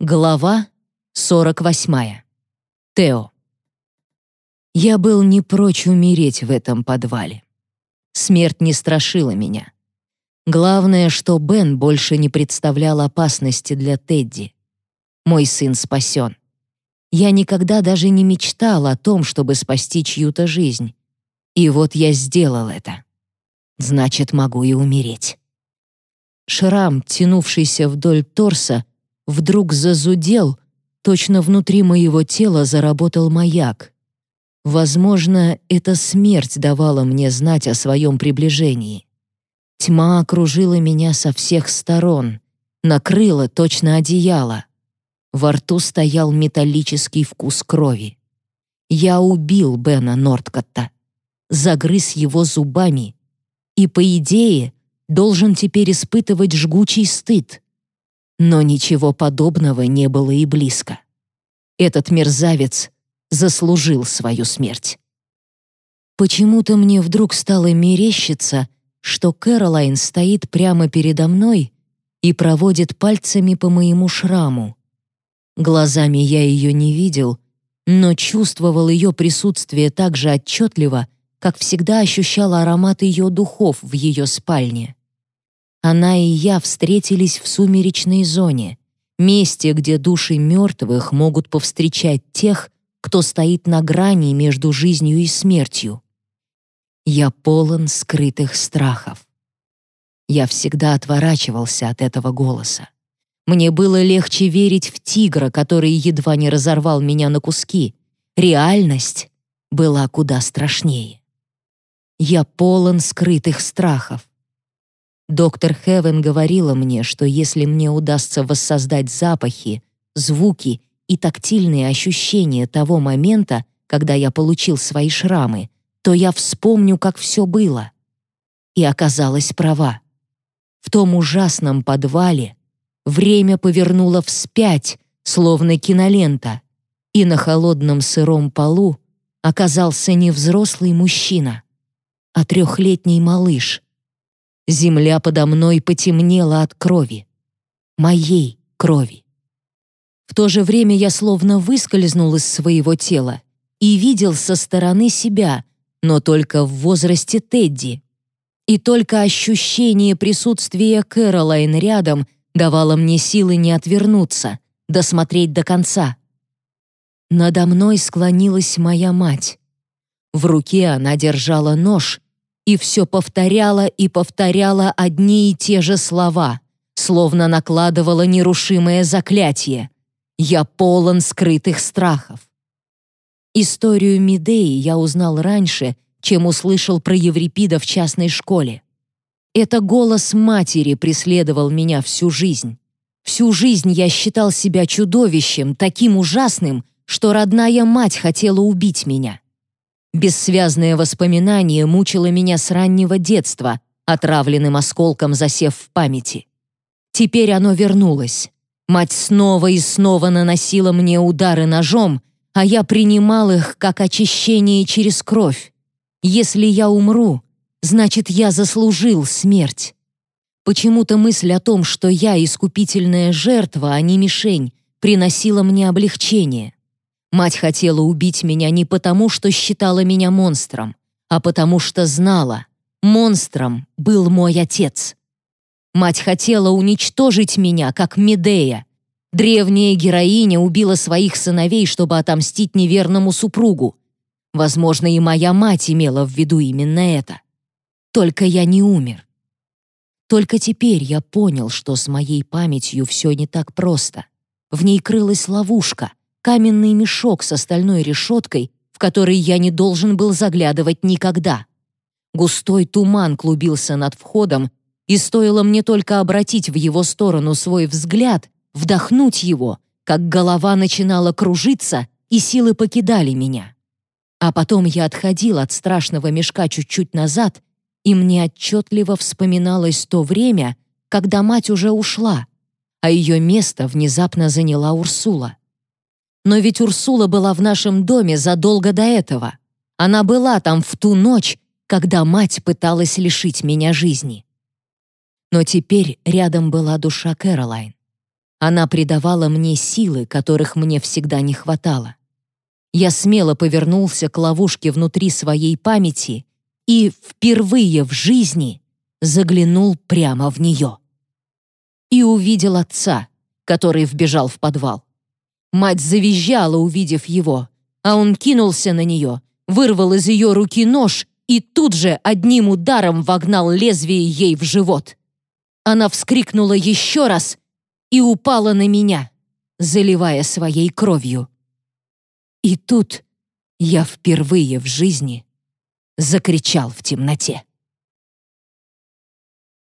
Глава 48. Тео. Я был не прочь умереть в этом подвале. Смерть не страшила меня. Главное, что Бен больше не представлял опасности для Тедди. Мой сын спасен. Я никогда даже не мечтал о том, чтобы спасти чью-то жизнь. И вот я сделал это. Значит, могу и умереть. Шрам, тянувшийся вдоль торса, вдруг зазудел, точно внутри моего тела заработал маяк. Возможно, эта смерть давала мне знать о своем приближении. Тьма окружила меня со всех сторон, накрыла точно одеяло. Во рту стоял металлический вкус крови. Я убил Бена Нордкотта, загрыз его зубами и, по идее, должен теперь испытывать жгучий стыд. Но ничего подобного не было и близко. Этот мерзавец заслужил свою смерть. Почему-то мне вдруг стало мерещиться, что Кэролайн стоит прямо передо мной и проводит пальцами по моему шраму. Глазами я ее не видел, но чувствовал ее присутствие так же отчетливо, как всегда ощущал аромат ее духов в ее спальне. Она и я встретились в сумеречной зоне, месте, где души мертвых могут повстречать тех, кто стоит на грани между жизнью и смертью. Я полон скрытых страхов. Я всегда отворачивался от этого голоса. Мне было легче верить в тигра, который едва не разорвал меня на куски. Реальность была куда страшнее. Я полон скрытых страхов. Доктор Хевен говорила мне, что если мне удастся воссоздать запахи, звуки и тактильные ощущения того момента, когда я получил свои шрамы, то я вспомню, как все было. И оказалась права. В том ужасном подвале время повернуло вспять, словно кинолента, и на холодном сыром полу оказался не взрослый мужчина, а трехлетний малыш — Земля подо мной потемнела от крови. Моей крови. В то же время я словно выскользнул из своего тела и видел со стороны себя, но только в возрасте Тедди. И только ощущение присутствия Кэролайн рядом давало мне силы не отвернуться, досмотреть до конца. Надо мной склонилась моя мать. В руке она держала нож, и все повторяла и повторяла одни и те же слова, словно накладывала нерушимое заклятие. «Я полон скрытых страхов». Историю Медеи я узнал раньше, чем услышал про Еврипида в частной школе. Это голос матери преследовал меня всю жизнь. Всю жизнь я считал себя чудовищем, таким ужасным, что родная мать хотела убить меня. Бессвязное воспоминание мучило меня с раннего детства, отравленным осколком засев в памяти. Теперь оно вернулось. Мать снова и снова наносила мне удары ножом, а я принимал их как очищение через кровь. Если я умру, значит, я заслужил смерть. Почему-то мысль о том, что я искупительная жертва, а не мишень, приносила мне облегчение. Мать хотела убить меня не потому, что считала меня монстром, а потому что знала, монстром был мой отец. Мать хотела уничтожить меня, как Медея. Древняя героиня убила своих сыновей, чтобы отомстить неверному супругу. Возможно, и моя мать имела в виду именно это. Только я не умер. Только теперь я понял, что с моей памятью все не так просто. В ней крылась ловушка, каменный мешок с стальной решеткой, в который я не должен был заглядывать никогда. Густой туман клубился над входом, и стоило мне только обратить в его сторону свой взгляд, вдохнуть его, как голова начинала кружиться, и силы покидали меня. А потом я отходил от страшного мешка чуть-чуть назад, и мне отчетливо вспоминалось то время, когда мать уже ушла, а ее место внезапно заняла Урсула. Но ведь Урсула была в нашем доме задолго до этого. Она была там в ту ночь, когда мать пыталась лишить меня жизни. Но теперь рядом была душа Кэролайн. Она придавала мне силы, которых мне всегда не хватало. Я смело повернулся к ловушке внутри своей памяти и впервые в жизни заглянул прямо в нее. И увидел отца, который вбежал в подвал. Мать завизжала, увидев его, а он кинулся на нее, вырвал из ее руки нож и тут же одним ударом вогнал лезвие ей в живот. Она вскрикнула еще раз и упала на меня, заливая своей кровью. И тут я впервые в жизни закричал в темноте.